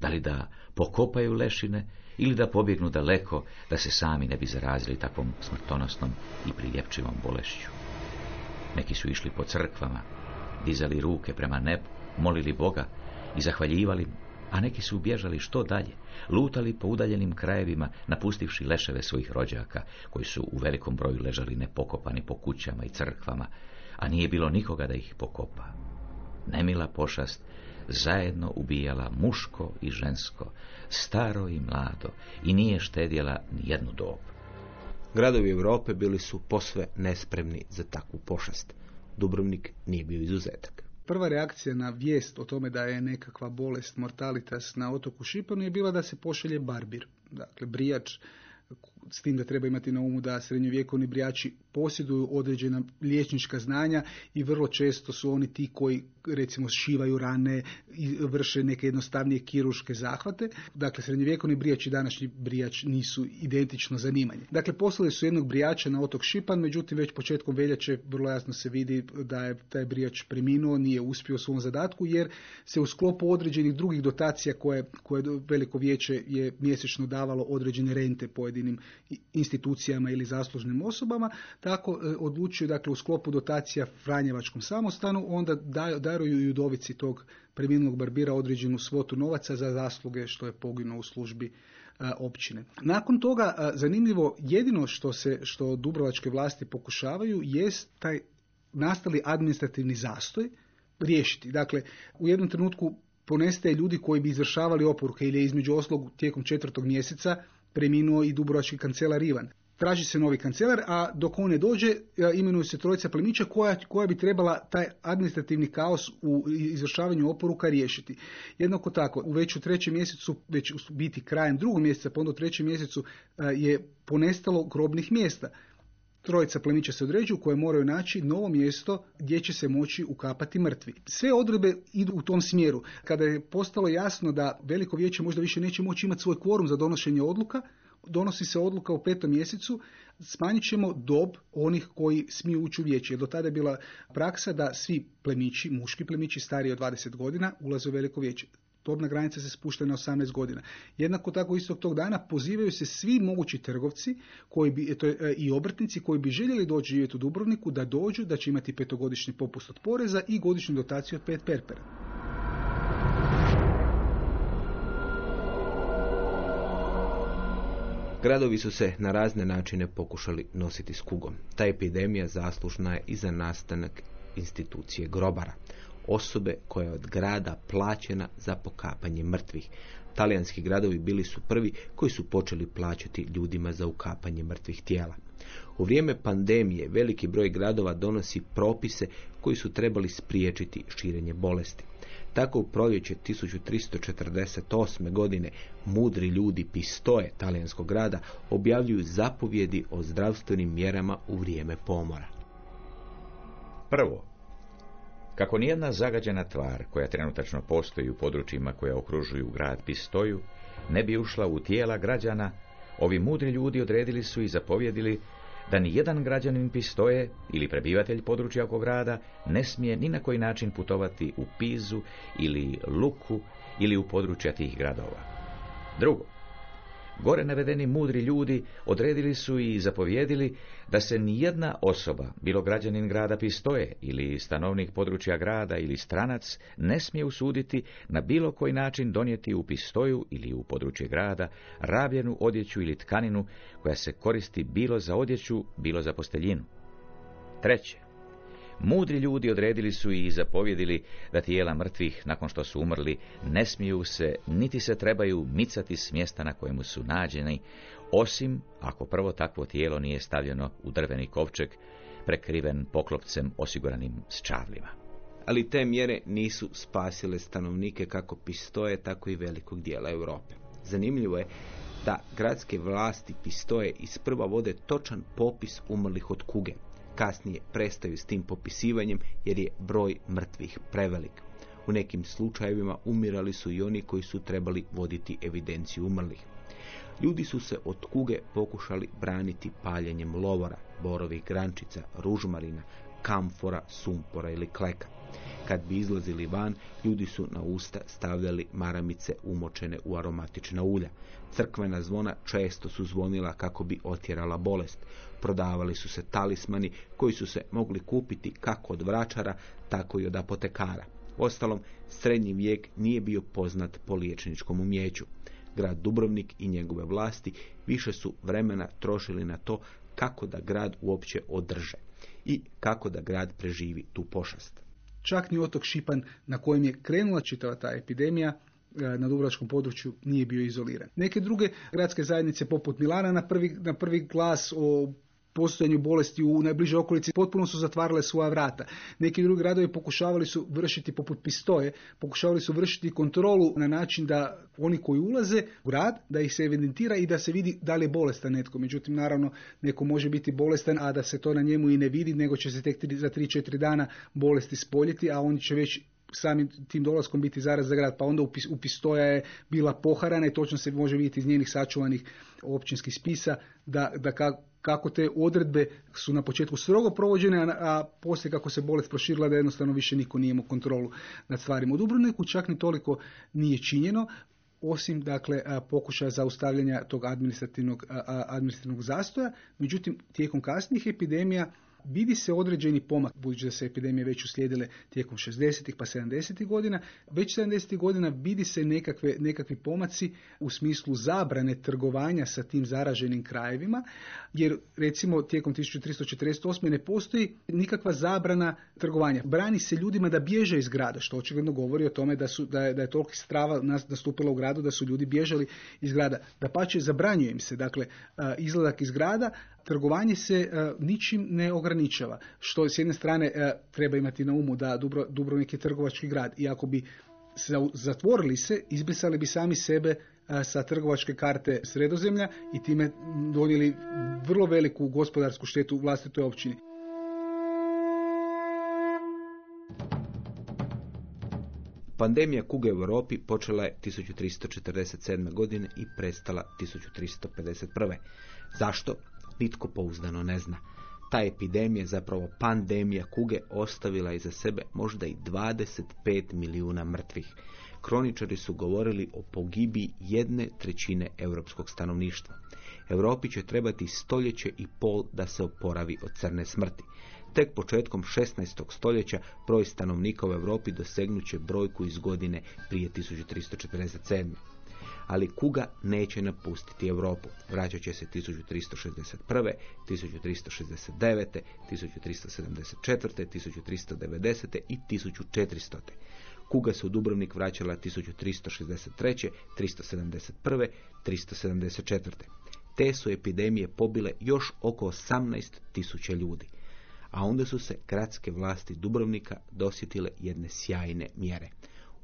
da li da pokopaju lešine ili da pobjegnu daleko, da se sami ne bi zarazili takvom smrtonosnom i priljepčivom bolešću. Neki su išli po crkvama, dizali ruke prema nebu, molili Boga i zahvaljivali a neki su bježali što dalje, lutali po udaljenim krajevima, napustivši leševe svojih rođaka, koji su u velikom broju ležali nepokopani po kućama i crkvama, a nije bilo nikoga da ih pokopa. Nemila pošast zajedno ubijala muško i žensko, staro i mlado, i nije štedjela ni jednu dob. Gradovi Europe bili su posve nespremni za takvu pošast. Dubrovnik nije bio izuzetak. Prva reakcija na vijest o tome da je nekakva bolest mortalitas na otoku Šipanu je bila da se pošalje barbir, dakle brijač s tim da treba imati na umu da srednjovjekovni brijači posjeduju određena liječnička znanja i vrlo često su oni ti koji recimo šivaju rane i vrše neke jednostavnije kiruške zahvate. Dakle, srednjovjekovni brijač i današnji brijač nisu identično zanimanje. Dakle, poslali su jednog brijača na otok Šipan, međutim već početkom veljače vrlo jasno se vidi da je taj brijač preminuo, nije uspio u svom zadatku jer se u sklopu određenih drugih dotacija koje, koje veliko vijeće je mjesečno davalo određene rente pojedinim institucijama ili zaslužnim osobama, tako e, odlučuju dakle u sklopu dotacija Franjevačkom samostanu, onda daruju i udovici tog preminulog barbira određenu svotu novaca za zasluge što je poginuo u službi e, općine. Nakon toga, e, zanimljivo, jedino što se što dubrovačke vlasti pokušavaju jest taj nastali administrativni zastoj riješiti. Dakle, u jednom trenutku ponestaje ljudi koji bi izvršavali oporuke ili je između oslog tijekom četvrtog mjeseca preminuo i dubrovački kancelar Ivan. Traži se novi kancelar, a dok on ne dođe, e, imenuju se trojica plemića koja, koja bi trebala taj administrativni kaos u izvršavanju oporuka riješiti. Jednako tako, u već u trećem mjesecu, već u biti krajem drugog mjeseca, pa onda u trećem mjesecu e, je ponestalo grobnih mjesta. Trojica plemića se određuju koje moraju naći novo mjesto gdje će se moći ukapati mrtvi. Sve odredbe idu u tom smjeru. Kada je postalo jasno da veliko vijeće možda više neće moći imati svoj kvorum za donošenje odluka, donosi se odluka u petom mjesecu, smanjit ćemo dob onih koji smiju ući u vijeće. do tada je bila praksa da svi plemići, muški plemići stariji od 20 godina, ulaze u veliko vijeće dobna granica se spušta na 18 godina. Jednako tako istog tog dana pozivaju se svi mogući trgovci koji bi, to je, e, i obrtnici koji bi željeli doći živjeti u Dubrovniku da dođu, da će imati petogodišnji popust od poreza i godišnju dotaciju od pet perpera. Gradovi su se na razne načine pokušali nositi s kugom. Ta epidemija zaslužna je i za nastanak institucije grobara. Osobe koja je od grada plaćena za pokapanje mrtvih. Talijanski gradovi bili su prvi koji su počeli plaćati ljudima za ukapanje mrtvih tijela. U vrijeme pandemije veliki broj gradova donosi propise koji su trebali spriječiti širenje bolesti. Tako u proljeće 1348. godine mudri ljudi pistoje talijanskog grada objavljuju zapovjedi o zdravstvenim mjerama u vrijeme pomora. Prvo, kako nijedna zagađena tvar koja trenutačno postoji u područjima koja okružuju grad Pistoju ne bi ušla u tijela građana, ovi mudri ljudi odredili su i zapovjedili da ni jedan građanin Pistoje ili prebivatelj područja oko grada ne smije ni na koji način putovati u Pizu ili Luku ili u područja tih gradova. Drugo, Gore navedeni mudri ljudi odredili su i zapovjedili da se nijedna osoba, bilo građanin grada Pistoje ili stanovnik područja grada ili stranac, ne smije usuditi na bilo koji način donijeti u Pistoju ili u područje grada rabljenu odjeću ili tkaninu koja se koristi bilo za odjeću, bilo za posteljinu. Treće, Mudri ljudi odredili su i zapovjedili da tijela mrtvih, nakon što su umrli, ne smiju se, niti se trebaju micati s mjesta na kojemu su nađeni, osim ako prvo takvo tijelo nije stavljeno u drveni kovčeg, prekriven poklopcem osiguranim s čavlima. Ali te mjere nisu spasile stanovnike kako pistoje, tako i velikog dijela Europe. Zanimljivo je da gradske vlasti pistoje isprva vode točan popis umrlih od kuge, kasnije prestaju s tim popisivanjem jer je broj mrtvih prevelik. U nekim slučajevima umirali su i oni koji su trebali voditi evidenciju umrlih. Ljudi su se od kuge pokušali braniti paljenjem lovora, borovih grančica, ružmarina, kamfora, sumpora ili kleka. Kad bi izlazili van, ljudi su na usta stavljali maramice umočene u aromatična ulja. Crkvena zvona često su zvonila kako bi otjerala bolest. Prodavali su se talismani koji su se mogli kupiti kako od vračara, tako i od apotekara. Ostalom, srednji vijek nije bio poznat po liječničkom umjeću. Grad Dubrovnik i njegove vlasti više su vremena trošili na to kako da grad uopće održe i kako da grad preživi tu pošast. Čak ni otok Šipan na kojem je krenula čitava ta epidemija e, na dubrovačkom području nije bio izoliran. Neke druge gradske zajednice poput Milana na prvi, na prvi glas o postojanju bolesti u najbližoj okolici potpuno su zatvarale svoja vrata. Neki drugi gradovi pokušavali su vršiti poput pistoje, pokušavali su vršiti kontrolu na način da oni koji ulaze u grad, da ih se evidentira i da se vidi da li je bolestan netko. Međutim, naravno, neko može biti bolestan, a da se to na njemu i ne vidi, nego će se tek za 3-4 dana bolesti spoljiti, a oni će već samim tim dolaskom biti zaraz za grad, pa onda u pistoja je bila poharana i točno se može vidjeti iz njenih sačuvanih općinskih spisa da, da kako te odredbe su na početku strogo provođene, a poslije kako se bolest proširila da jednostavno više niko nije imao kontrolu nad stvarima. U Dubrovniku čak ni toliko nije činjeno, osim dakle pokušaja zaustavljanja tog administrativnog, administrativnog zastoja. Međutim, tijekom kasnijih epidemija vidi se određeni pomak, budući da se epidemije već uslijedile tijekom 60. pa 70. godina, već 70. godina vidi se nekakve, nekakvi pomaci u smislu zabrane trgovanja sa tim zaraženim krajevima, jer recimo tijekom 1348. ne postoji nikakva zabrana trgovanja. Brani se ljudima da bježe iz grada, što očigledno govori o tome da, su, da je, da je toliko strava nastupila u gradu da su ljudi bježali iz grada. Da pače zabranjuje im se dakle izlazak iz grada, trgovanje se e, ničim ne ograničava. Što s jedne strane e, treba imati na umu da Dubrovnik je trgovački grad i ako bi zatvorili se, izbrisali bi sami sebe e, sa trgovačke karte sredozemlja i time donijeli vrlo veliku gospodarsku štetu vlastitoj općini. Pandemija kuge u Europi počela je 1347. godine i prestala 1351. Zašto? Nitko pouzdano ne zna. Ta epidemija, zapravo pandemija kuge, ostavila iza sebe možda i 25 milijuna mrtvih. Kroničari su govorili o pogibi jedne trećine europskog stanovništva. Europi će trebati stoljeće i pol da se oporavi od crne smrti. Tek početkom 16. stoljeća broj stanovnika u Europi dosegnuće brojku iz godine prije 1347. ali kuga neće napustiti Europu. Vraćat će se 1361., 1369., 1374., 1390. i 1400. Kuga se u Dubrovnik vraćala 1363., 371., 374. Te su epidemije pobile još oko 18 tisuća ljudi. A onda su se gradske vlasti Dubrovnika dosjetile jedne sjajne mjere.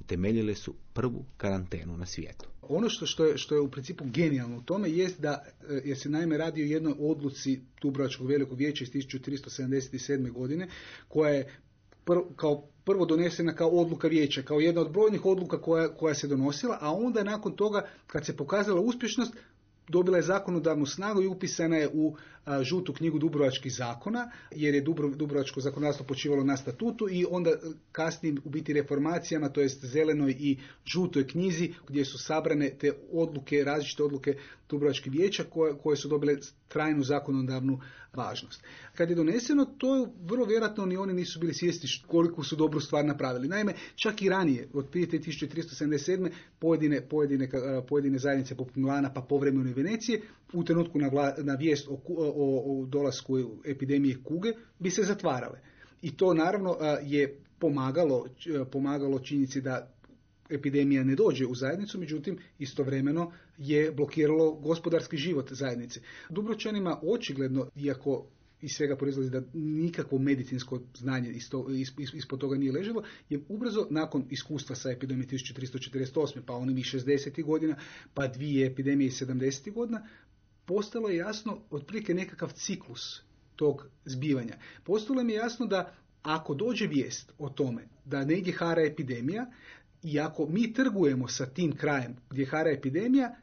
Utemeljile su prvu karantenu na svijetu. Ono što, što, je, što je u principu genijalno u tome jest da, e, jer se naime radi o jednoj odluci Dubrovačkog velikog vijeća iz 1377. godine, koja je kao prvo donesena kao odluka vijeća, kao jedna od brojnih odluka koja, koja se donosila, a onda je nakon toga, kad se pokazala uspješnost, dobila je zakonodavnu snagu i upisana je u žutu knjigu Dubrovačkih zakona, jer je Dubrovačko zakonodavstvo počivalo na statutu i onda kasnije u biti reformacijama, to jest zelenoj i žutoj knjizi gdje su sabrane te odluke, različite odluke Dubrovačkih vijeća koje, koje su dobile trajnu zakonodavnu važnost. Kad je doneseno, to vrlo vjerojatno ni oni nisu bili svjesni koliko su dobru stvar napravili. Naime, čak i ranije, od prije 1377. pojedine, pojedine, pojedine zajednice poput Milana pa povremeno i Venecije, u trenutku na, na vijest o, o, o dolasku epidemije kuge bi se zatvarale. I to naravno je pomagalo, pomagalo činjenici da epidemija ne dođe u zajednicu, međutim istovremeno je blokiralo gospodarski život zajednice. Dubročanima očigledno, iako iz svega proizlazi da nikakvo medicinsko znanje ispod toga nije leželo, je ubrzo nakon iskustva sa epidemijom 1348. pa onim i 60. godina, pa dvije epidemije iz 70. godina, postalo je jasno otprilike nekakav ciklus tog zbivanja. Postalo mi je jasno da ako dođe vijest o tome da negdje hara epidemija i ako mi trgujemo sa tim krajem gdje hara epidemija,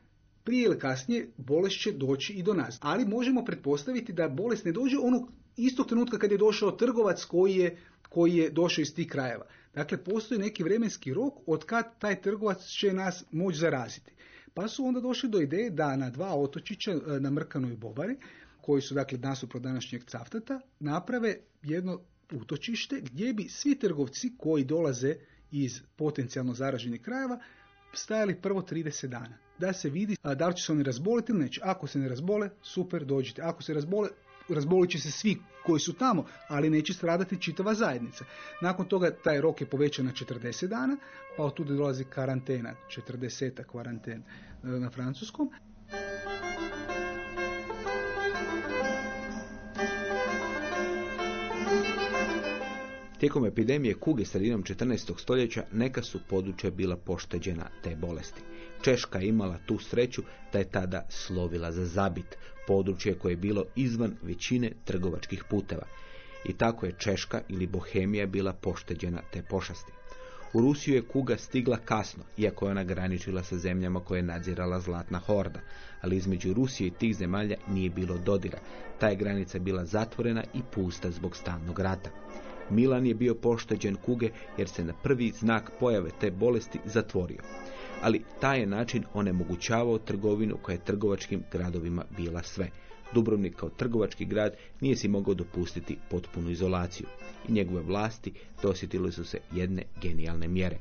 prije ili kasnije bolest će doći i do nas. Ali možemo pretpostaviti da bolest ne dođe onog istog trenutka kad je došao trgovac koji je, koji je došao iz tih krajeva. Dakle, postoji neki vremenski rok od kad taj trgovac će nas moći zaraziti. Pa su onda došli do ideje da na dva otočića, e, na Mrkanu i Bobari, koji su dakle nasuprot današnjeg caftata, naprave jedno utočište gdje bi svi trgovci koji dolaze iz potencijalno zaraženih krajeva stajali prvo 30 dana. Da se vidi da li će se oni razboliti ili neće. Ako se ne razbole, super, dođite. Ako se razbole, razbolit će se svi koji su tamo, ali neće stradati čitava zajednica. Nakon toga taj rok je povećan na 40 dana, pa od tuda dolazi karantena, 40 karanten e, na francuskom. Tijekom epidemije kuge sredinom 14. stoljeća neka su područja bila pošteđena te bolesti. Češka je imala tu sreću da je tada slovila za zabit, područje koje je bilo izvan većine trgovačkih puteva. I tako je Češka ili Bohemija bila pošteđena te pošasti. U Rusiju je kuga stigla kasno, iako je ona graničila sa zemljama koje je nadzirala zlatna horda, ali između Rusije i tih zemalja nije bilo dodira. Ta je granica bila zatvorena i pusta zbog stalnog rata. Milan je bio pošteđen kuge jer se na prvi znak pojave te bolesti zatvorio. Ali taj je način onemogućavao trgovinu koja je trgovačkim gradovima bila sve. Dubrovnik kao trgovački grad nije si mogao dopustiti potpunu izolaciju i njegove vlasti dosjetile su se jedne genijalne mjere,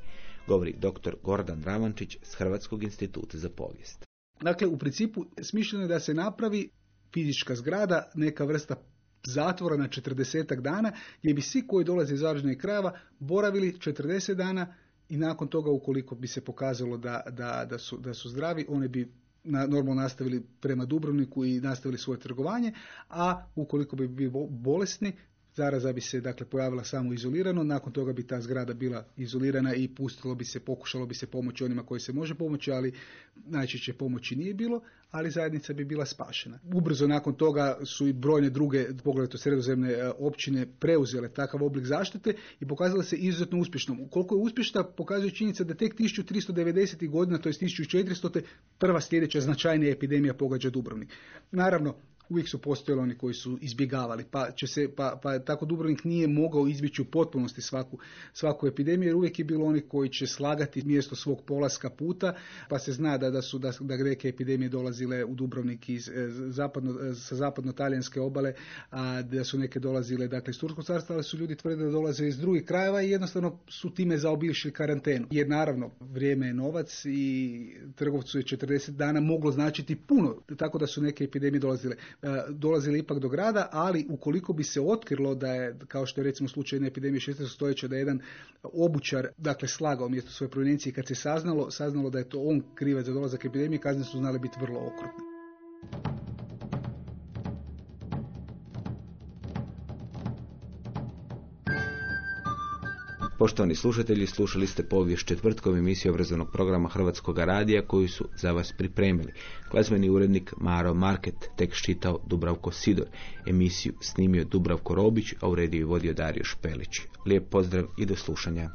govori dr. Gordan Ravančić s Hrvatskog instituta za povijest. Dakle, u principu smišljeno je da se napravi fizička zgrada, neka vrsta zatvora na 40 dana, gdje bi svi koji dolaze iz zaraženih krajeva boravili 40 dana i nakon toga ukoliko bi se pokazalo da, da, da, su, da su zdravi, oni bi na, normalno nastavili prema Dubrovniku i nastavili svoje trgovanje, a ukoliko bi bili bolesni, Zaraza bi se dakle pojavila samo izolirano, nakon toga bi ta zgrada bila izolirana i pustilo bi se, pokušalo bi se pomoći onima koji se može pomoći, ali najčešće pomoći nije bilo, ali zajednica bi bila spašena. Ubrzo nakon toga su i brojne druge, pogledajte sredozemne e, općine, preuzele takav oblik zaštite i pokazale se izuzetno uspješnom. Koliko je uspješna pokazuje činjenica da tek 1390. godina, to je 1400. prva sljedeća značajnija epidemija pogađa Dubrovnik. Naravno, uvijek su postojali oni koji su izbjegavali, pa će se, pa, pa tako Dubrovnik nije mogao izbjeći u potpunosti svaku, svaku epidemiju, jer uvijek je bilo oni koji će slagati mjesto svog polaska puta, pa se zna da, da su da, da neke epidemije dolazile u Dubrovnik iz e, zapadno, e, sa zapadno-talijanske obale, a da su neke dolazile dakle iz Turskog carstva, ali su ljudi tvrde da dolaze iz drugih krajeva i jednostavno su time zaobišli karantenu. Jer naravno, vrijeme je novac i trgovcu je 40 dana moglo značiti puno, tako da su neke epidemije dolazile. E, dolazile ipak do grada, ali ukoliko bi se otkrilo da je, kao što je recimo slučaj jedne epidemije 16. stoljeća, da je jedan obučar, dakle, slagao mjesto svoje provinencije kad se saznalo, saznalo da je to on krivac za dolazak epidemije, kazne su znale biti vrlo okrutne. Poštovani slušatelji, slušali ste povijest četvrtkom emisiju obrazovnog programa Hrvatskog radija koju su za vas pripremili. Glazbeni urednik Maro Market, tek čitao Dubravko Sidor. Emisiju snimio Dubravko Robić, a u rediju vodio Dario Špelić. Lijep pozdrav i do slušanja.